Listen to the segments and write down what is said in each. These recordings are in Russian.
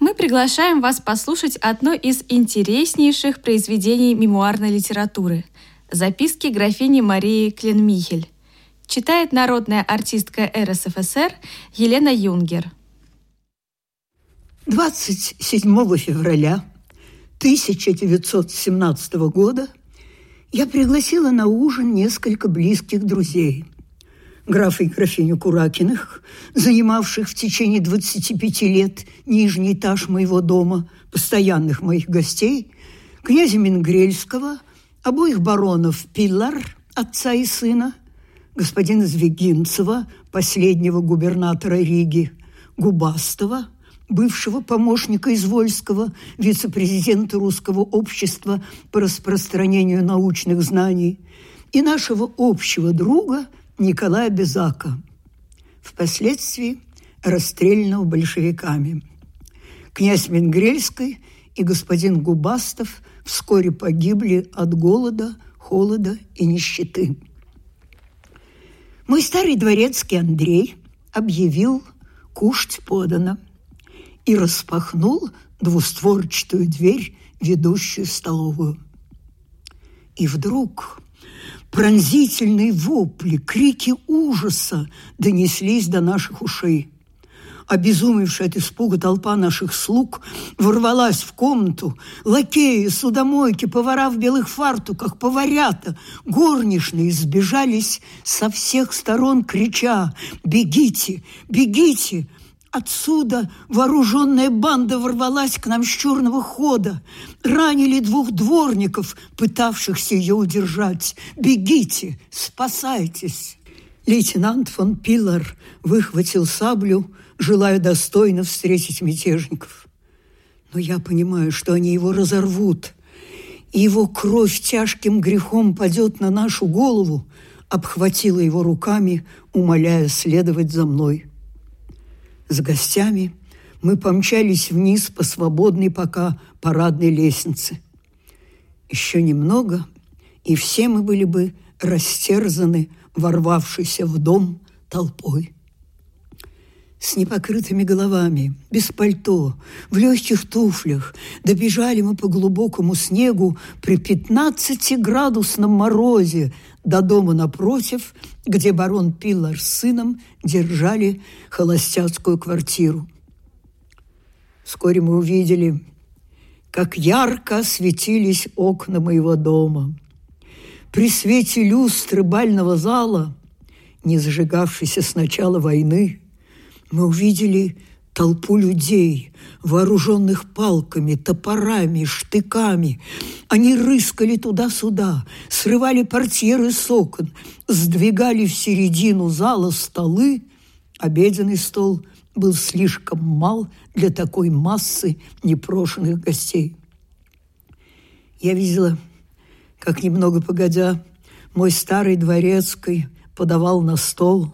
мы приглашаем вас послушать одно из интереснейших произведений мемуарной литературы – записки графини Марии Кленмихель. Читает народная артистка РСФСР Елена Юнгер. 27 февраля 1917 года я пригласила на ужин несколько близких друзей. Графа и графиню Куракиных, занимавших в течение 25 лет нижний этаж моего дома, постоянных моих гостей, князя Менгрельского, обоих баронов Пиллар, отца и сына, господина Звегинцева, последнего губернатора Риги, Губастова, бывшего помощника Извольского, вице-президента Русского общества по распространению научных знаний, и нашего общего друга Николая Безака, впоследствии расстрелянного большевиками. Князь Менгрельский и господин Губастов вскоре погибли от голода, холода и нищеты. Мой старый дворецкий Андрей объявил «Кушать подано» и распахнул двустворчатую дверь, ведущую в столовую. И вдруг пронзительные вопли, крики ужаса донеслись до наших ушей. Обезумевшая от испуга толпа наших слуг ворвалась в комнату. Лакеи, судомойки, повара в белых фартуках, поварята, горничные сбежались со всех сторон, крича «Бегите! Бегите!» Отсюда вооруженная банда ворвалась к нам с черного хода. Ранили двух дворников, пытавшихся ее удержать. «Бегите! Спасайтесь!» Лейтенант фон Пиллар выхватил саблю, желая достойно встретить мятежников. Но я понимаю, что они его разорвут, и его кровь тяжким грехом падет на нашу голову, обхватила его руками, умоляя следовать за мной. С гостями мы помчались вниз по свободной пока парадной лестнице. Еще немного, и все мы были бы растерзаны, ворвавшейся в дом толпой. С непокрытыми головами, без пальто, в легких туфлях добежали мы по глубокому снегу при 15-градусном морозе до дома напротив, где барон Пиллар с сыном держали холостяцкую квартиру. Вскоре мы увидели, как ярко светились окна моего дома. При свете люстры бального зала, не зажигавшейся с начала войны, мы увидели толпу людей, вооруженных палками, топорами, штыками. Они рыскали туда-сюда, срывали портьеры с окон, сдвигали в середину зала столы. Обеденный стол был слишком мал для такой массы непрошенных гостей. Я видела, как немного погодя мой старый дворецкий подавал на стол,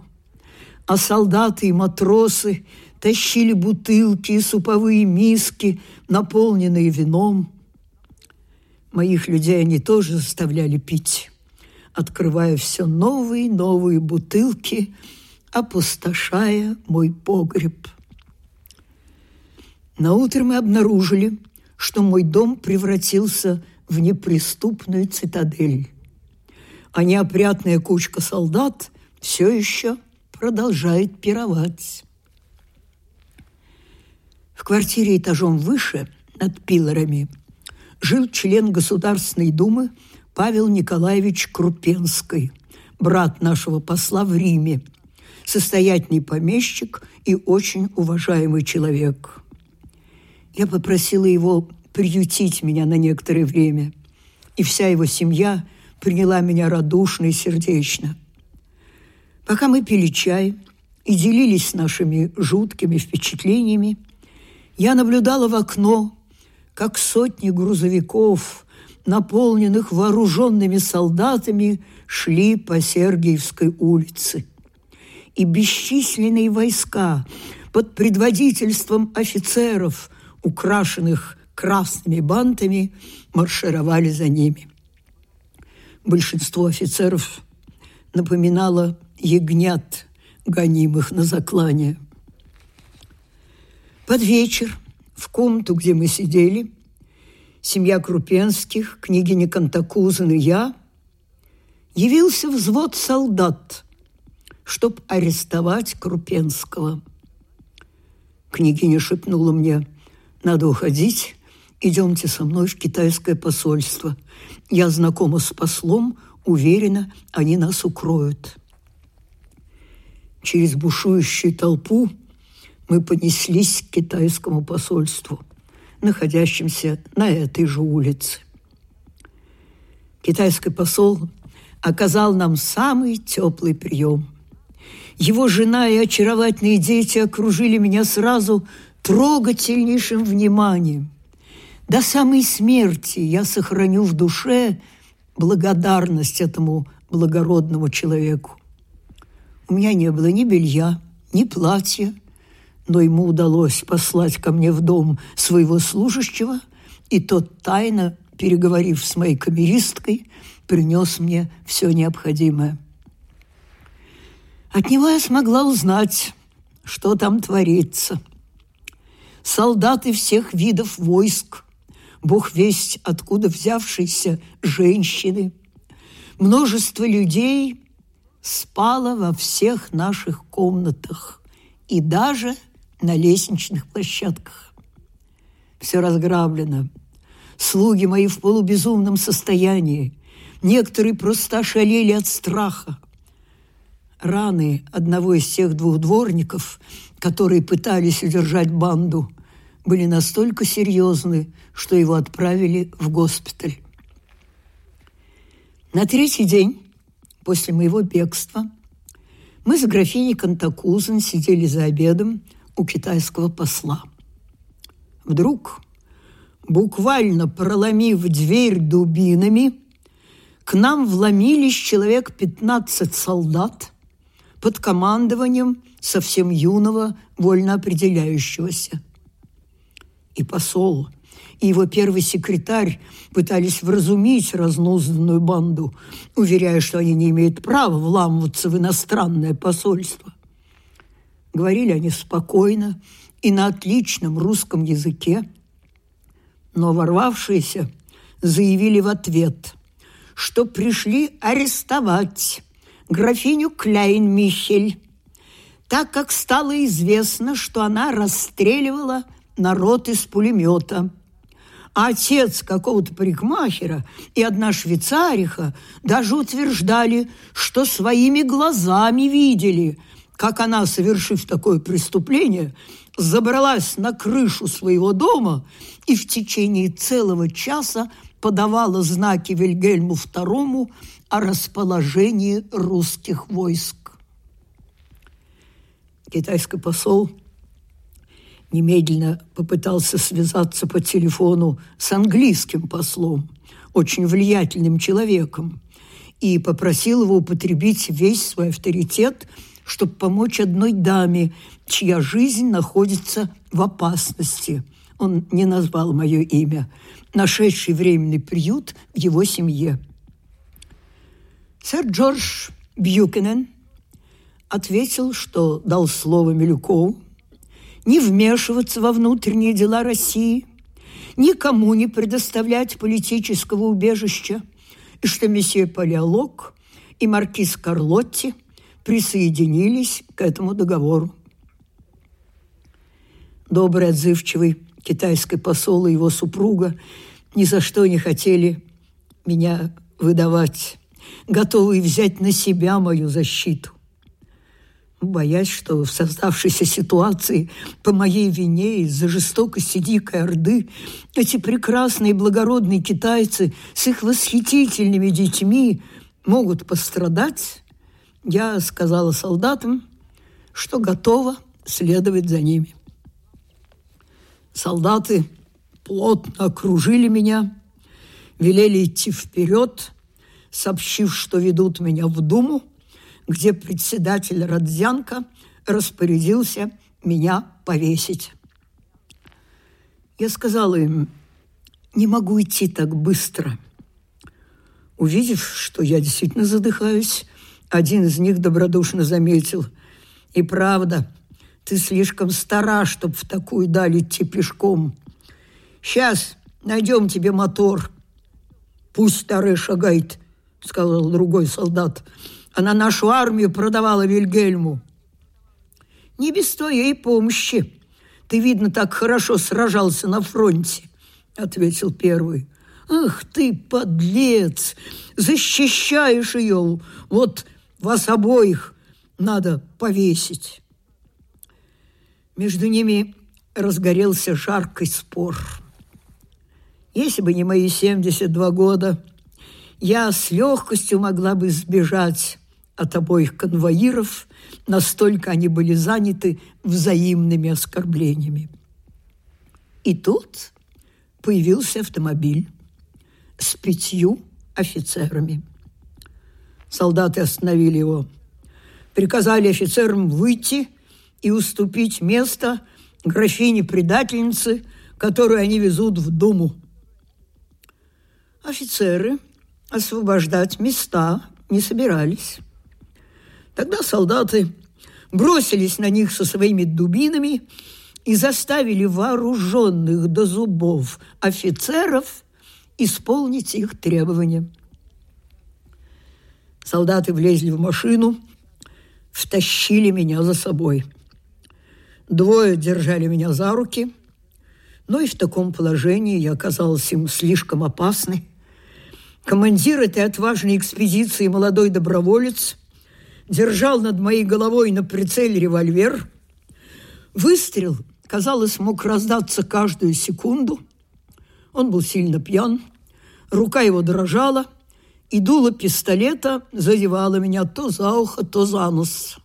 а солдаты и матросы – тащили бутылки и суповые миски, наполненные вином. Моих людей они тоже заставляли пить, открывая все новые и новые бутылки, опустошая мой погреб. На утро мы обнаружили, что мой дом превратился в неприступную цитадель, а неопрятная кучка солдат все еще продолжает пировать. В квартире этажом выше, над пилорами, жил член Государственной Думы Павел Николаевич Крупенский, брат нашего посла в Риме, состоятельный помещик и очень уважаемый человек. Я попросила его приютить меня на некоторое время, и вся его семья приняла меня радушно и сердечно. Пока мы пили чай и делились нашими жуткими впечатлениями – я наблюдала в окно, как сотни грузовиков, наполненных вооруженными солдатами, шли по Сергиевской улице. И бесчисленные войска под предводительством офицеров, украшенных красными бантами, маршировали за ними. Большинство офицеров напоминало ягнят, гонимых на заклание – под вечер В комнату, где мы сидели, семья Крупенских, княгиня Кантакузин и я, явился взвод солдат, чтоб арестовать Крупенского. Княгиня шепнула мне, надо уходить, идемте со мной в китайское посольство. Я знакома с послом, уверена, они нас укроют. Через бушующую толпу мы понеслись к китайскому посольству, находящемуся на этой же улице. Китайский посол оказал нам самый теплый прием. Его жена и очаровательные дети окружили меня сразу трогательнейшим вниманием. До самой смерти я сохраню в душе благодарность этому благородному человеку. У меня не было ни белья, ни платья, но ему удалось послать ко мне в дом своего служащего, и тот тайно, переговорив с моей камеристкой, принес мне все необходимое. От него я смогла узнать, что там творится. Солдаты всех видов войск, бог весть откуда взявшиеся женщины, множество людей спало во всех наших комнатах и даже на лестничных площадках. Все разграблено. Слуги мои в полубезумном состоянии. Некоторые просто ошалели от страха. Раны одного из тех двух дворников, которые пытались удержать банду, были настолько серьезны, что его отправили в госпиталь. На третий день после моего бегства мы с графиней Кантакузен сидели за обедом у китайского посла. Вдруг, буквально проломив дверь дубинами, к нам вломились человек 15 солдат под командованием совсем юного, вольно определяющегося. И посол – и его первый секретарь пытались вразумить разнузданную банду, уверяя, что они не имеют права вламываться в иностранное посольство. Говорили они спокойно и на отличном русском языке, но ворвавшиеся заявили в ответ, что пришли арестовать графиню Кляйн-Михель, так как стало известно, что она расстреливала народ из пулемета – отец какого-то парикмахера и одна швейцариха даже утверждали, что своими глазами видели, как она, совершив такое преступление, забралась на крышу своего дома и в течение целого часа подавала знаки Вильгельму II о расположении русских войск. Китайский посол немедленно попытался связаться по телефону с английским послом, очень влиятельным человеком, и попросил его употребить весь свой авторитет, чтобы помочь одной даме, чья жизнь находится в опасности. Он не назвал мое имя, нашедший временный приют в его семье. Сэр Джордж Бьюкенен ответил, что дал слово Милюкову, не вмешиваться во внутренние дела России, никому не предоставлять политического убежища, и что месье Палеолог и маркиз Карлотти присоединились к этому договору. Добрый, отзывчивый китайский посол и его супруга ни за что не хотели меня выдавать, готовые взять на себя мою защиту боясь, что в создавшейся ситуации по моей вине из-за жестокости дикой орды эти прекрасные благородные китайцы с их восхитительными детьми могут пострадать, я сказала солдатам, что готова следовать за ними. Солдаты плотно окружили меня, велели идти вперед, сообщив, что ведут меня в Думу, где председатель Родзянко распорядился меня повесить. Я сказала им, не могу идти так быстро. Увидев, что я действительно задыхаюсь, один из них добродушно заметил, и правда, Ты слишком стара, чтоб в такую даль идти пешком. Сейчас найдем тебе мотор. Пусть старый шагает, сказал другой солдат. Она нашу армию продавала Вильгельму. Не без твоей помощи. Ты, видно, так хорошо сражался на фронте, ответил первый. Ах ты, подлец, защищаешь ее. Вот вас обоих надо повесить. Между ними разгорелся жаркий спор. Если бы не мои 72 года, я с легкостью могла бы сбежать от обоих конвоиров, настолько они были заняты взаимными оскорблениями. И тут появился автомобиль с пятью офицерами. Солдаты остановили его, приказали офицерам выйти и уступить место графине-предательнице, которую они везут в Думу. Офицеры освобождать места не собирались. Тогда солдаты бросились на них со своими дубинами и заставили вооруженных до зубов офицеров исполнить их требования. Солдаты влезли в машину, втащили меня за собой. Двое держали меня за руки, но и в таком положении я оказалась им слишком опасной. Командир этой отважной экспедиции, молодой доброволец, держал над моей головой на прицеле револьвер. Выстрел, казалось, мог раздаться каждую секунду. Он был сильно пьян, рука его дрожала, и дуло пистолета задевало меня то за ухо, то за нос.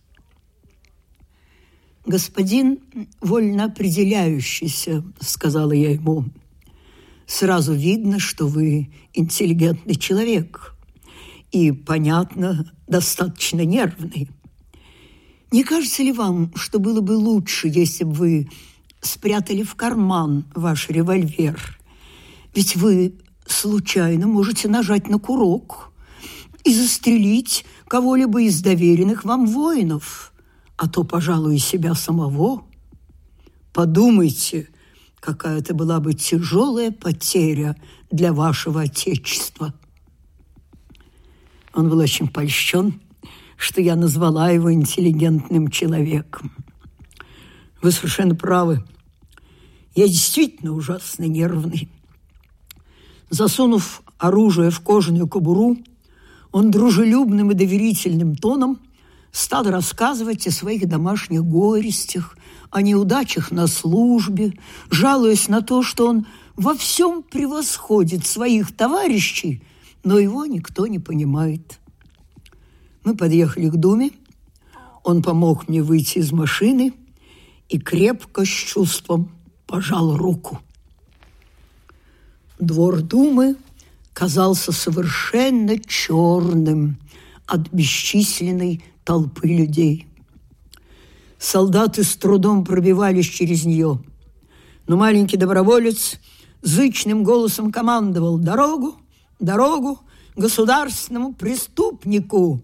«Господин вольно определяющийся», — сказала я ему, — «сразу видно, что вы интеллигентный человек и, понятно, достаточно нервный. Не кажется ли вам, что было бы лучше, если бы вы спрятали в карман ваш револьвер? Ведь вы случайно можете нажать на курок и застрелить кого-либо из доверенных вам воинов, а то, пожалуй, и себя самого. Подумайте, какая это была бы тяжелая потеря для вашего Отечества. Он был очень польщен, что я назвала его интеллигентным человеком. Вы совершенно правы. Я действительно ужасно нервный. Засунув оружие в кожаную кобуру, он дружелюбным и доверительным тоном стал рассказывать о своих домашних горестях, о неудачах на службе, жалуясь на то, что он во всем превосходит своих товарищей, но его никто не понимает. Мы подъехали к Думе, он помог мне выйти из машины и крепко с чувством пожал руку. Двор Думы казался совершенно черным от бесчисленной толпы людей. Солдаты с трудом пробивались через нее, но маленький доброволец зычным голосом командовал «Дорогу! Дорогу! Государственному преступнику!»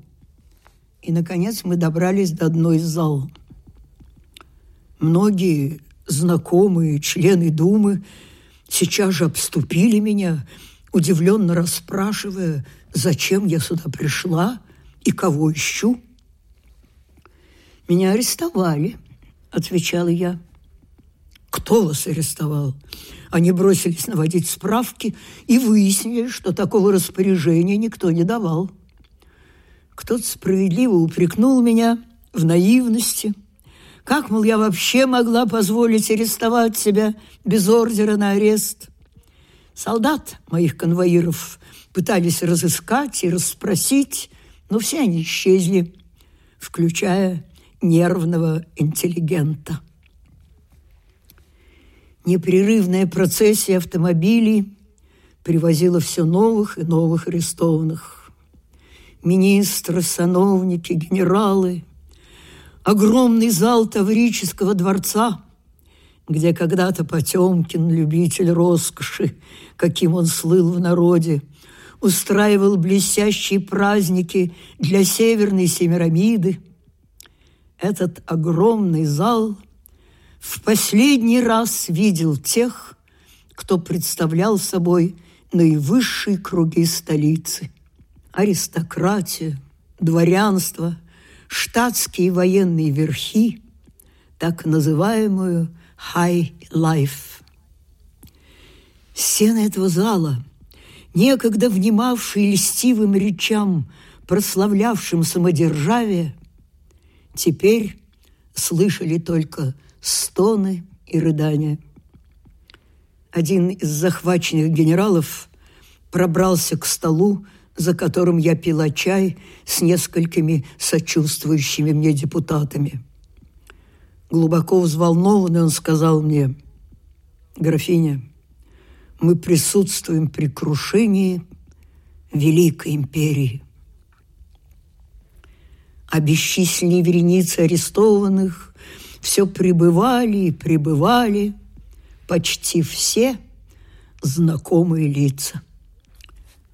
И, наконец, мы добрались до одной из зал. Многие знакомые члены Думы – сейчас же обступили меня, удивленно расспрашивая, зачем я сюда пришла и кого ищу. «Меня арестовали», — отвечала я. «Кто вас арестовал?» Они бросились наводить справки и выяснили, что такого распоряжения никто не давал. Кто-то справедливо упрекнул меня в наивности – как, мол, я вообще могла позволить арестовать себя без ордера на арест? Солдат моих конвоиров пытались разыскать и расспросить, но все они исчезли, включая нервного интеллигента. Непрерывная процессия автомобилей привозила все новых и новых арестованных. Министры, сановники, генералы – огромный зал Таврического дворца, где когда-то Потемкин, любитель роскоши, каким он слыл в народе, устраивал блестящие праздники для Северной Семирамиды. Этот огромный зал в последний раз видел тех, кто представлял собой наивысшие круги столицы. Аристократия, дворянство, штатские военные верхи, так называемую «high life». Стены этого зала, некогда внимавшие льстивым речам, прославлявшим самодержавие, теперь слышали только стоны и рыдания. Один из захваченных генералов пробрался к столу, за которым я пила чай с несколькими сочувствующими мне депутатами. Глубоко взволнованный он сказал мне, «Графиня, мы присутствуем при крушении Великой империи. А бесчисленные вереницы арестованных все пребывали и пребывали, почти все знакомые лица.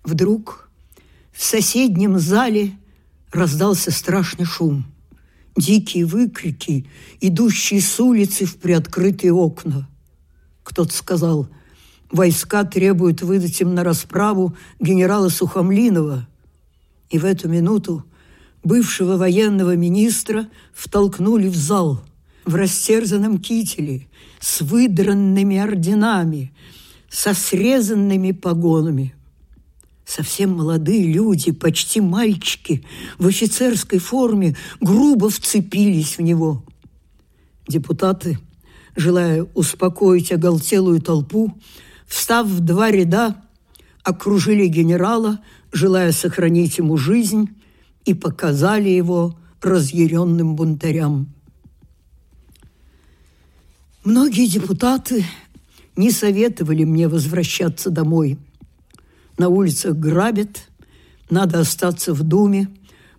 Вдруг в соседнем зале раздался страшный шум. Дикие выкрики, идущие с улицы в приоткрытые окна. Кто-то сказал, войска требуют выдать им на расправу генерала Сухомлинова. И в эту минуту бывшего военного министра втолкнули в зал в растерзанном кителе, с выдранными орденами, со срезанными погонами. Совсем молодые люди, почти мальчики, в офицерской форме грубо вцепились в него. Депутаты, желая успокоить оголтелую толпу, встав в два ряда, окружили генерала, желая сохранить ему жизнь, и показали его разъяренным бунтарям. Многие депутаты не советовали мне возвращаться домой. На улицах грабят, надо остаться в Думе,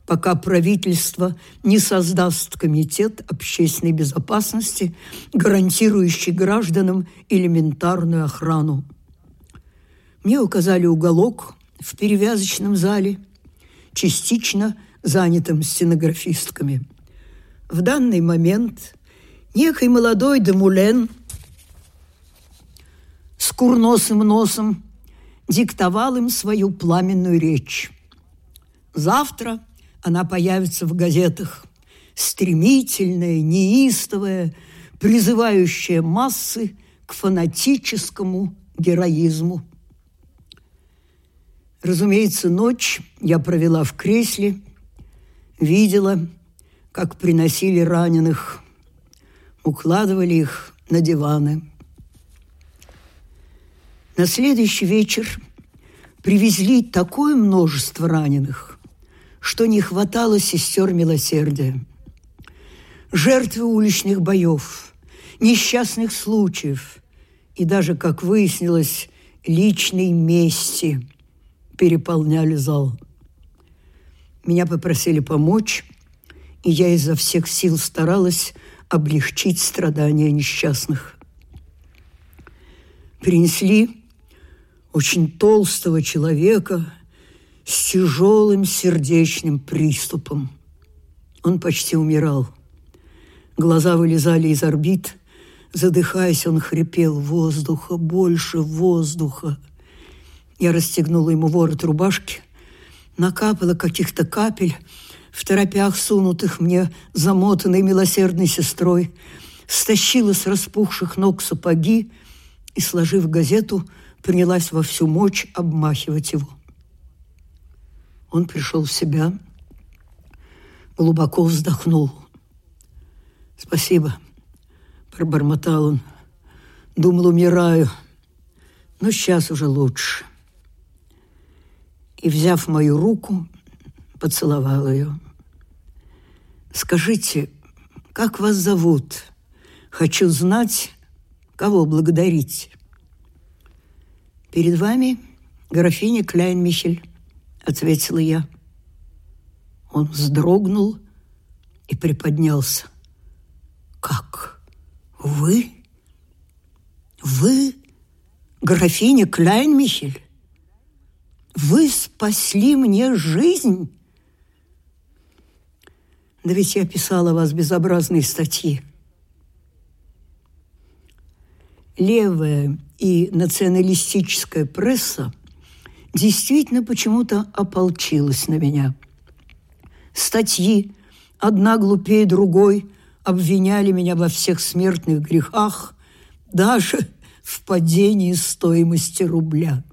пока правительство не создаст комитет общественной безопасности, гарантирующий гражданам элементарную охрану. Мне указали уголок в перевязочном зале, частично занятым стенографистками. В данный момент некий молодой Демулен с курносым носом диктовал им свою пламенную речь. Завтра она появится в газетах, стремительная, неистовая, призывающая массы к фанатическому героизму. Разумеется, ночь я провела в кресле, видела, как приносили раненых, укладывали их на диваны. На следующий вечер привезли такое множество раненых, что не хватало сестер милосердия. Жертвы уличных боев, несчастных случаев и даже, как выяснилось, личной мести – переполняли зал. Меня попросили помочь, и я изо всех сил старалась облегчить страдания несчастных. Принесли очень толстого человека с тяжелым сердечным приступом. Он почти умирал. Глаза вылезали из орбит. Задыхаясь, он хрипел «Воздуха, больше воздуха!» Я расстегнула ему ворот рубашки, накапала каких-то капель, в торопях сунутых мне замотанной милосердной сестрой, стащила с распухших ног сапоги и, сложив газету, принялась во всю мощь обмахивать его. Он пришел в себя, глубоко вздохнул. «Спасибо», – пробормотал он. «Думал, умираю, но сейчас уже лучше» и, взяв мою руку, поцеловал ее. «Скажите, как вас зовут? Хочу знать, кого благодарить». «Перед вами графиня Кляйн-Михель», — ответила я. Он вздрогнул и приподнялся. «Как? Вы? Вы графиня Кляйн-Михель?» Вы спасли мне жизнь. Да ведь я писала вас безобразные статьи. левая и националистическая пресса действительно почему-то ополчилась на меня. Статьи, одна глупее другой, обвиняли меня во всех смертных грехах, даже в падении стоимости рубля.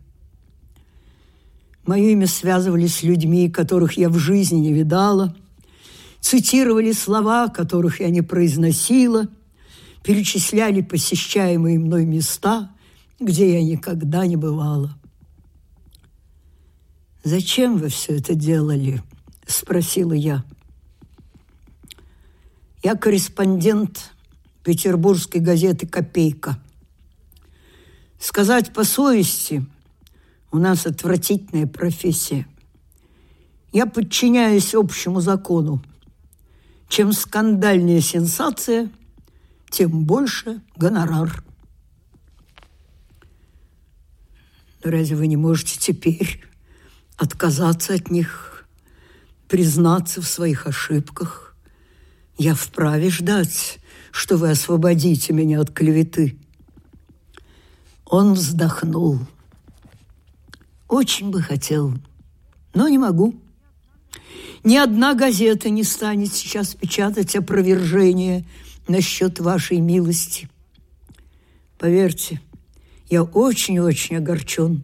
Мое имя связывали с людьми, которых я в жизни не видала, цитировали слова, которых я не произносила, перечисляли посещаемые мной места, где я никогда не бывала. «Зачем вы все это делали?» – спросила я. Я корреспондент петербургской газеты «Копейка». Сказать по совести, у нас отвратительная профессия. Я подчиняюсь общему закону. Чем скандальнее сенсация, тем больше гонорар. Но разве вы не можете теперь отказаться от них, признаться в своих ошибках. Я вправе ждать, что вы освободите меня от клеветы. Он вздохнул. Очень бы хотел, но не могу. Ни одна газета не станет сейчас печатать опровержение насчет вашей милости. Поверьте, я очень-очень огорчен.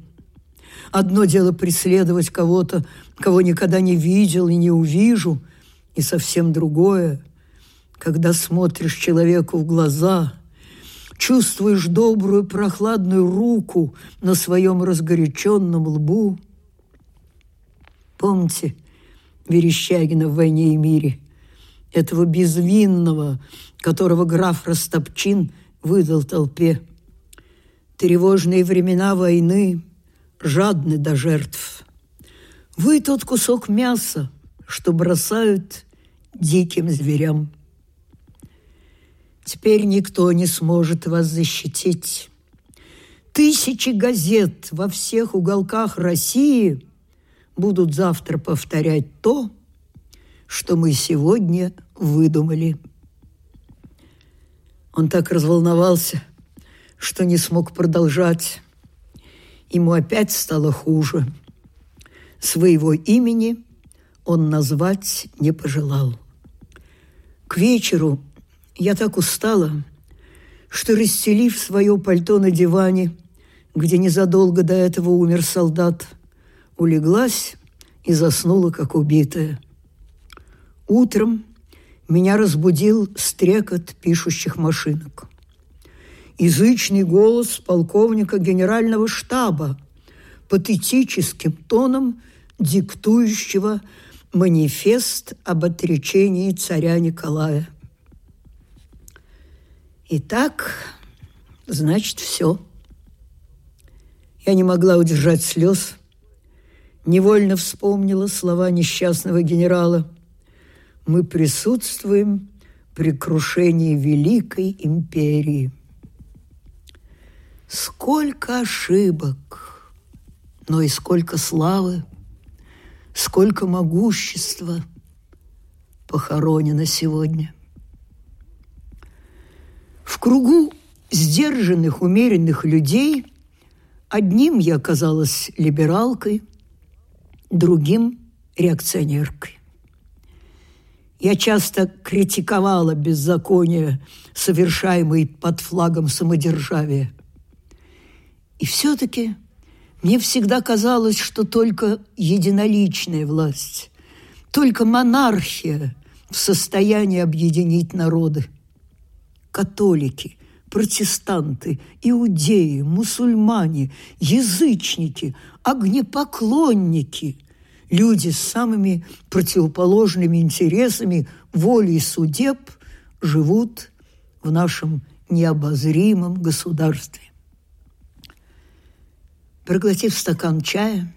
Одно дело преследовать кого-то, кого никогда не видел и не увижу, и совсем другое, когда смотришь человеку в глаза, чувствуешь добрую прохладную руку на своем разгоряченном лбу. Помните Верещагина в «Войне и мире», этого безвинного, которого граф Растопчин выдал толпе. Тревожные времена войны – жадны до жертв. Вы тот кусок мяса, что бросают диким зверям. Теперь никто не сможет вас защитить. Тысячи газет во всех уголках России будут завтра повторять то, что мы сегодня выдумали. Он так разволновался, что не смог продолжать. Ему опять стало хуже. Своего имени он назвать не пожелал. К вечеру я так устала, что, расстелив свое пальто на диване, где незадолго до этого умер солдат, улеглась и заснула, как убитая. Утром меня разбудил стрекот пишущих машинок язычный голос полковника генерального штаба, патетическим тоном диктующего манифест об отречении царя Николая. Итак, значит, все. Я не могла удержать слез, невольно вспомнила слова несчастного генерала. Мы присутствуем при крушении великой империи – Сколько ошибок, но и сколько славы, сколько могущества похоронено сегодня. В кругу сдержанных, умеренных людей одним я оказалась либералкой, другим – реакционеркой. Я часто критиковала беззаконие, совершаемые под флагом самодержавия – и все-таки мне всегда казалось, что только единоличная власть, только монархия в состоянии объединить народы. Католики, протестанты, иудеи, мусульмане, язычники, огнепоклонники – люди с самыми противоположными интересами, волей судеб живут в нашем необозримом государстве. Проглотив стакан чая,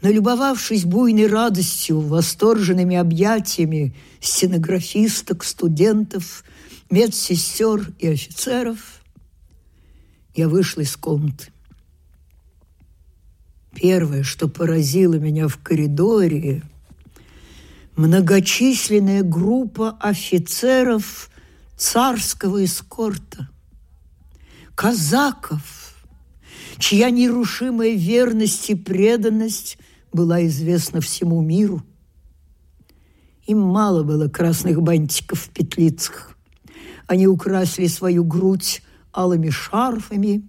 налюбовавшись буйной радостью, восторженными объятиями стенографисток, студентов, медсестер и офицеров, я вышла из комнаты. Первое, что поразило меня в коридоре, многочисленная группа офицеров царского эскорта – казаков, чья нерушимая верность и преданность была известна всему миру. Им мало было красных бантиков в петлицах. Они украсили свою грудь алыми шарфами,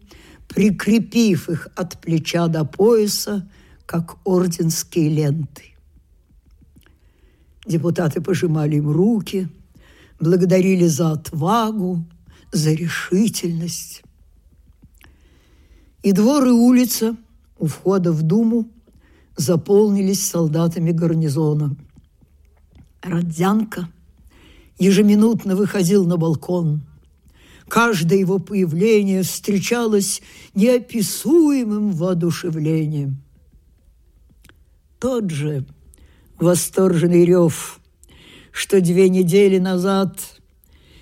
прикрепив их от плеча до пояса, как орденские ленты. Депутаты пожимали им руки, благодарили за отвагу, за решительность. И двор и улица у входа в Думу заполнились солдатами гарнизона. Родзянко ежеминутно выходил на балкон. Каждое его появление встречалось неописуемым воодушевлением. Тот же восторженный рев, что две недели назад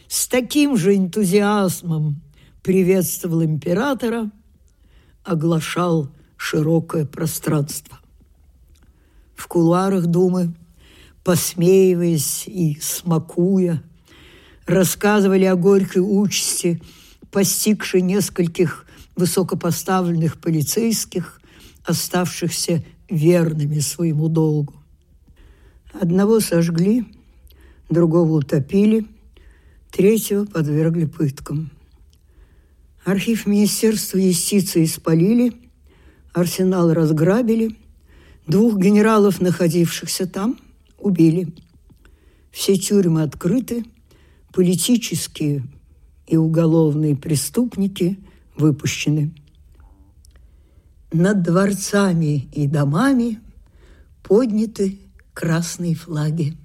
с таким же энтузиазмом приветствовал императора, оглашал широкое пространство. В кулуарах Думы, посмеиваясь и смакуя, рассказывали о горькой участи, постигшей нескольких высокопоставленных полицейских, оставшихся верными своему долгу. Одного сожгли, другого утопили, третьего подвергли пыткам. Архив Министерства юстиции спалили, арсенал разграбили, двух генералов, находившихся там, убили. Все тюрьмы открыты, политические и уголовные преступники выпущены. Над дворцами и домами подняты красные флаги.